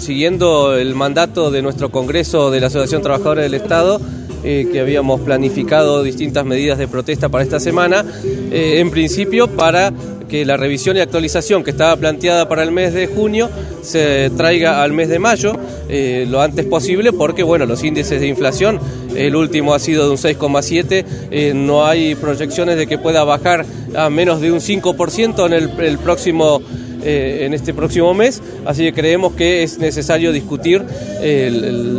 siguiendo el mandato de nuestro Congreso de la Asociación Trabajadora del Estado, eh, que habíamos planificado distintas medidas de protesta para esta semana, eh, en principio para que la revisión y actualización que estaba planteada para el mes de junio se traiga al mes de mayo eh, lo antes posible porque bueno los índices de inflación el último ha sido de un 6,7 no hay proyecciones de que pueda bajar a menos de un 5% en el próximo eh, en este próximo mes, así que creemos que es necesario discutir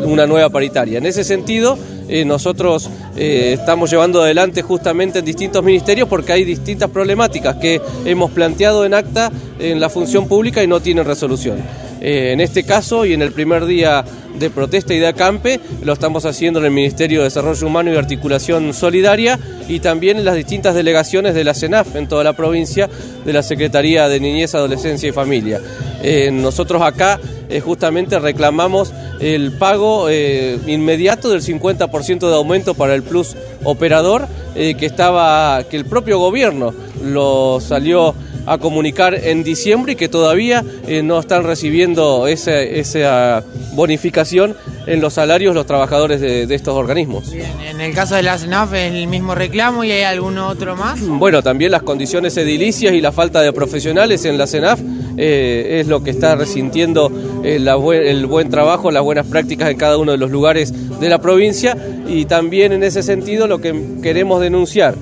una nueva paritaria. En ese sentido, eh, nosotros eh, estamos llevando adelante justamente en distintos ministerios porque hay distintas problemáticas que hemos planteado en acta en la función pública y no tienen resolución. En este caso y en el primer día de protesta y de acampe, lo estamos haciendo en el Ministerio de Desarrollo Humano y Articulación Solidaria y también en las distintas delegaciones de la CENAF en toda la provincia, de la Secretaría de Niñez, Adolescencia y Familia. Eh, nosotros acá eh, justamente reclamamos el pago eh, inmediato del 50% de aumento para el plus operador que estaba que el propio gobierno lo salió a comunicar en diciembre y que todavía eh, no están recibiendo esa bonificación en los salarios los trabajadores de, estos organismos. en el caso de la CENAF es el mismo reclamo y hay alguno otro más. Bueno, también las condiciones edilicias y la falta de profesionales en la CENAF eh, es lo que está resintiendo eh, el buen trabajo, las buenas prácticas en cada uno de los lugares de la provincia. Y también en ese sentido lo que queremos denunciar,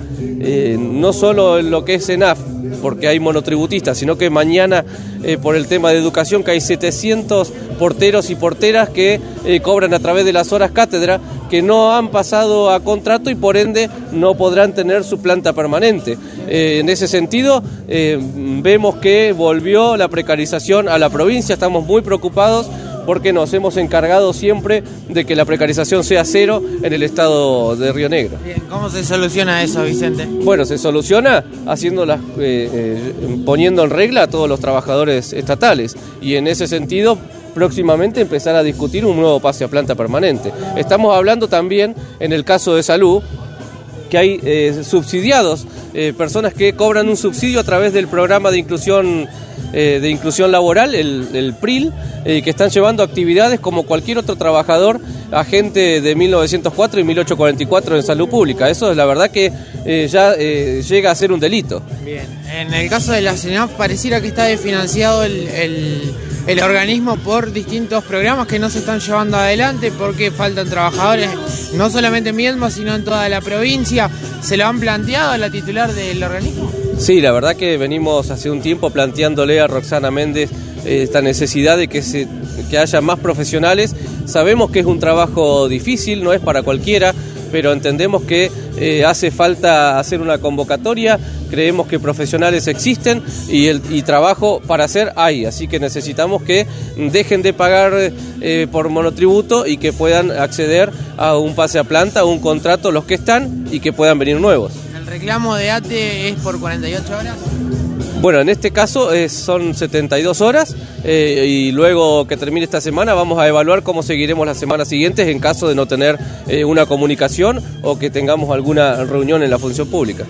no solo en lo que es CENAF, porque hay monotributistas, sino que mañana eh, por el tema de educación que hay 700 porteros y porteras que eh, cobran a través de las horas cátedra que no han pasado a contrato y por ende no podrán tener su planta permanente. Eh, en ese sentido, vemos que volvió la precarización a la provincia, estamos muy preocupados porque nos hemos encargado siempre de que la precarización sea cero en el estado de Río Negro. Bien, ¿cómo se soluciona eso, Vicente? Bueno, se soluciona haciéndolas, eh, eh, poniendo en regla a todos los trabajadores estatales y en ese sentido próximamente empezar a discutir un nuevo pase a planta permanente. Estamos hablando también en el caso de salud que hay eh, subsidiados, personas que cobran un subsidio a través del programa de inclusión eh, de inclusión laboral, el, PRIL, eh, que están llevando actividades como cualquier otro trabajador, agente de 1904 y 1844 en salud pública. Eso es la verdad que eh, ya llega a ser un delito. Bien, en el caso de la CENAF pareciera que está desfinanciado el, el organismo por distintos programas que no se están llevando adelante porque faltan trabajadores no solamente en Miedma, sino en toda la provincia. ¿Se lo han planteado a la titular del organismo? Sí, la verdad que venimos hace un tiempo planteándole a Roxana Méndez eh, esta necesidad de que, se, que haya más profesionales. Sabemos que es un trabajo difícil, no es para cualquiera, pero entendemos que eh, hace falta hacer una convocatoria, creemos que profesionales existen y, el, y trabajo para hacer hay, así que necesitamos que dejen de pagar eh, por monotributo y que puedan acceder a un pase a planta, a un contrato los que están y que puedan venir nuevos reclamo de ATE es por 48 horas? Bueno, en este caso eh, son 72 horas eh, y luego que termine esta semana vamos a evaluar cómo seguiremos las semanas siguientes en caso de no tener eh, una comunicación o que tengamos alguna reunión en la función pública.